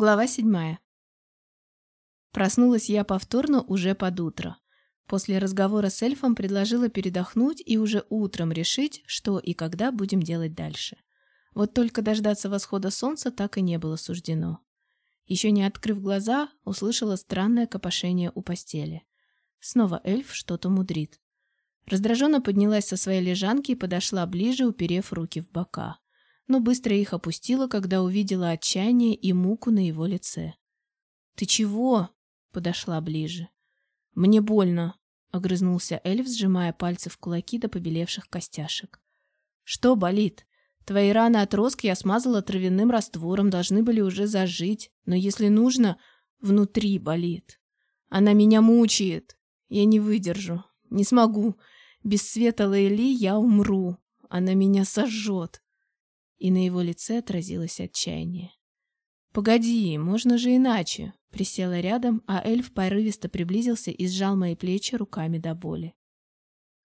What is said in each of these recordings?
Глава седьмая. Проснулась я повторно уже под утро. После разговора с эльфом предложила передохнуть и уже утром решить, что и когда будем делать дальше. Вот только дождаться восхода солнца так и не было суждено. Еще не открыв глаза, услышала странное копошение у постели. Снова эльф что-то мудрит. Раздраженно поднялась со своей лежанки и подошла ближе, уперев руки в бока но быстро их опустила, когда увидела отчаяние и муку на его лице. «Ты чего?» — подошла ближе. «Мне больно», — огрызнулся эльф, сжимая пальцы в кулаки до побелевших костяшек. «Что болит? Твои раны от роск я смазала травяным раствором, должны были уже зажить, но если нужно, внутри болит. Она меня мучает. Я не выдержу, не смогу. Без света Лейли я умру. Она меня сожжет и на его лице отразилось отчаяние. «Погоди, можно же иначе!» Присела рядом, а эльф порывисто приблизился и сжал мои плечи руками до боли.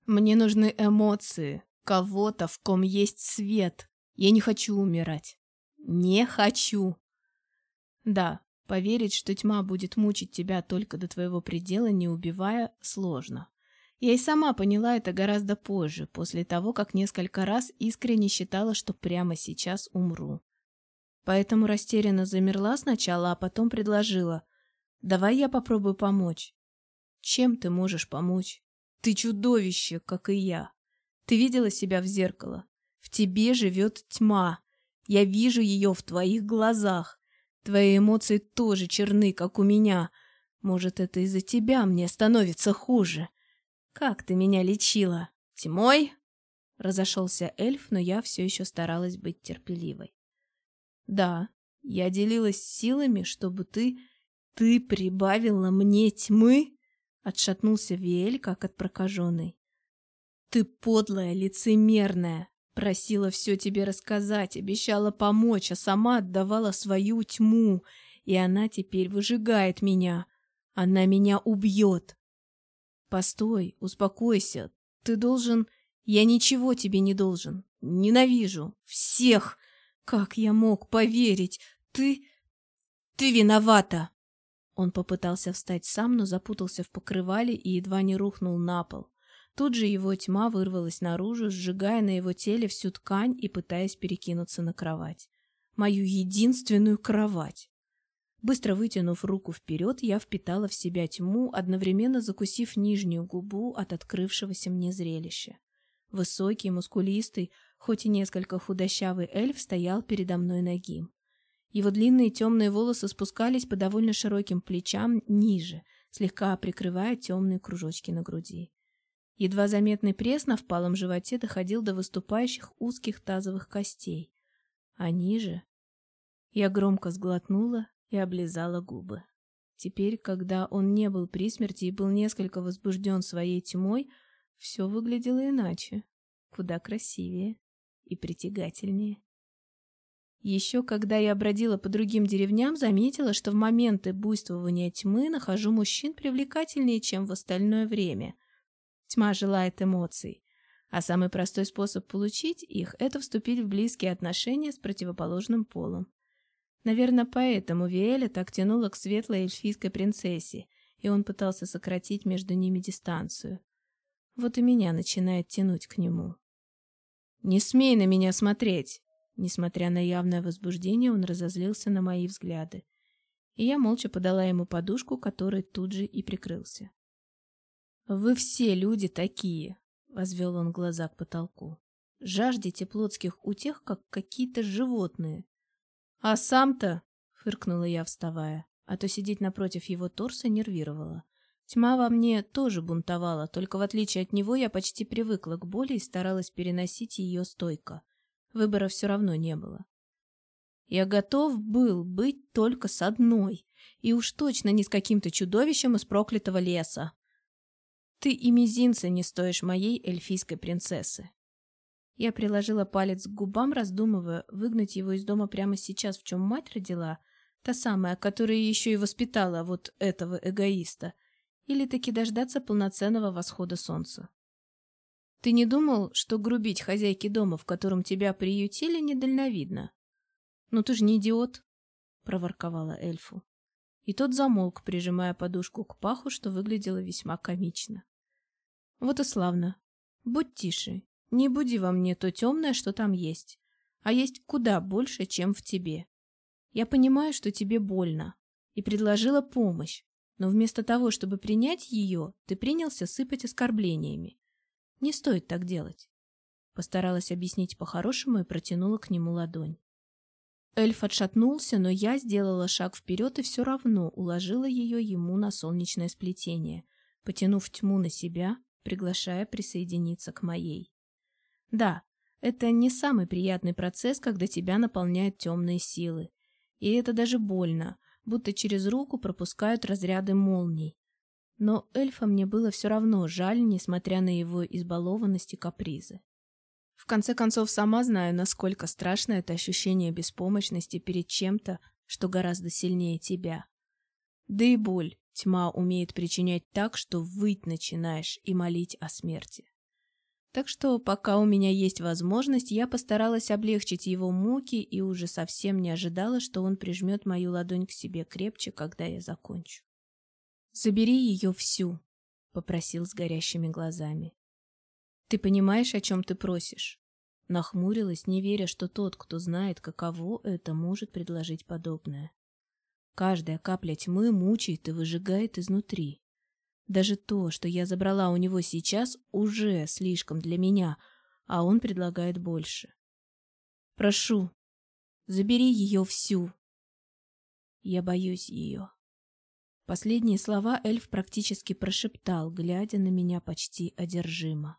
«Мне нужны эмоции, кого-то, в ком есть свет. Я не хочу умирать. Не хочу!» «Да, поверить, что тьма будет мучить тебя только до твоего предела, не убивая, сложно. Я и сама поняла это гораздо позже, после того, как несколько раз искренне считала, что прямо сейчас умру. Поэтому растерянно замерла сначала, а потом предложила. «Давай я попробую помочь». «Чем ты можешь помочь? Ты чудовище, как и я. Ты видела себя в зеркало? В тебе живет тьма. Я вижу ее в твоих глазах. Твои эмоции тоже черны, как у меня. Может, это из-за тебя мне становится хуже?» «Как ты меня лечила? Тьмой?» Разошелся эльф, но я все еще старалась быть терпеливой. «Да, я делилась силами, чтобы ты... Ты прибавила мне тьмы?» Отшатнулся Виэль, как от прокаженной. «Ты подлая, лицемерная!» Просила все тебе рассказать, обещала помочь, а сама отдавала свою тьму, и она теперь выжигает меня. Она меня убьет. Постой, успокойся. Ты должен... Я ничего тебе не должен. Ненавижу. Всех. Как я мог поверить? Ты... Ты виновата. Он попытался встать сам, но запутался в покрывале и едва не рухнул на пол. Тут же его тьма вырвалась наружу, сжигая на его теле всю ткань и пытаясь перекинуться на кровать. Мою единственную кровать. Быстро вытянув руку вперед, я впитала в себя тьму, одновременно закусив нижнюю губу от открывшегося мне зрелища. Высокий, мускулистый, хоть и несколько худощавый эльф стоял передо мной нагим. Его длинные темные волосы спускались по довольно широким плечам ниже, слегка прикрывая темные кружочки на груди. Едва заметный пресс на впалом животе доходил до выступающих узких тазовых костей. А ниже... Я громко сглотнула и облизала губы. Теперь, когда он не был при смерти и был несколько возбужден своей тьмой, все выглядело иначе, куда красивее и притягательнее. Еще когда я бродила по другим деревням, заметила, что в моменты буйствования тьмы нахожу мужчин привлекательнее, чем в остальное время. Тьма желает эмоций, а самый простой способ получить их – это вступить в близкие отношения с противоположным полом. Наверное, поэтому Виэля так тянула к светлой эльфийской принцессе, и он пытался сократить между ними дистанцию. Вот и меня начинает тянуть к нему. «Не смей на меня смотреть!» Несмотря на явное возбуждение, он разозлился на мои взгляды. И я молча подала ему подушку, который тут же и прикрылся. «Вы все люди такие!» — возвел он глаза к потолку. «Жаждете плотских утех, как какие-то животные. «А сам-то...» — фыркнула я, вставая, а то сидеть напротив его торса нервировала. Тьма во мне тоже бунтовала, только в отличие от него я почти привыкла к боли и старалась переносить ее стойко. Выбора все равно не было. Я готов был быть только с одной, и уж точно не с каким-то чудовищем из проклятого леса. Ты и мизинца не стоишь моей эльфийской принцессы. Я приложила палец к губам, раздумывая, выгнать его из дома прямо сейчас, в чем мать родила, та самая, которая еще и воспитала вот этого эгоиста, или таки дождаться полноценного восхода солнца. Ты не думал, что грубить хозяйке дома, в котором тебя приютили, недальновидно? Ну ты же не идиот. проворковала эльфу. И тот замолк, прижимая подушку к паху, что выглядело весьма комично. Вот и славно. Будь тише. Не буди во мне то темное, что там есть. А есть куда больше, чем в тебе. Я понимаю, что тебе больно. И предложила помощь. Но вместо того, чтобы принять ее, ты принялся сыпать оскорблениями. Не стоит так делать. Постаралась объяснить по-хорошему и протянула к нему ладонь. Эльф отшатнулся, но я сделала шаг вперед и все равно уложила ее ему на солнечное сплетение, потянув тьму на себя, приглашая присоединиться к моей. Да, это не самый приятный процесс, когда тебя наполняют темные силы. И это даже больно, будто через руку пропускают разряды молний. Но эльфа мне было все равно жаль, несмотря на его избалованность и капризы. В конце концов, сама знаю, насколько страшно это ощущение беспомощности перед чем-то, что гораздо сильнее тебя. Да и боль тьма умеет причинять так, что выть начинаешь и молить о смерти. Так что, пока у меня есть возможность, я постаралась облегчить его муки и уже совсем не ожидала, что он прижмет мою ладонь к себе крепче, когда я закончу. «Забери ее всю», — попросил с горящими глазами. «Ты понимаешь, о чем ты просишь?» Нахмурилась, не веря, что тот, кто знает, каково это, может предложить подобное. Каждая капля тьмы мучает и выжигает изнутри. Даже то, что я забрала у него сейчас, уже слишком для меня, а он предлагает больше. «Прошу, забери ее всю». Я боюсь ее. Последние слова эльф практически прошептал, глядя на меня почти одержимо.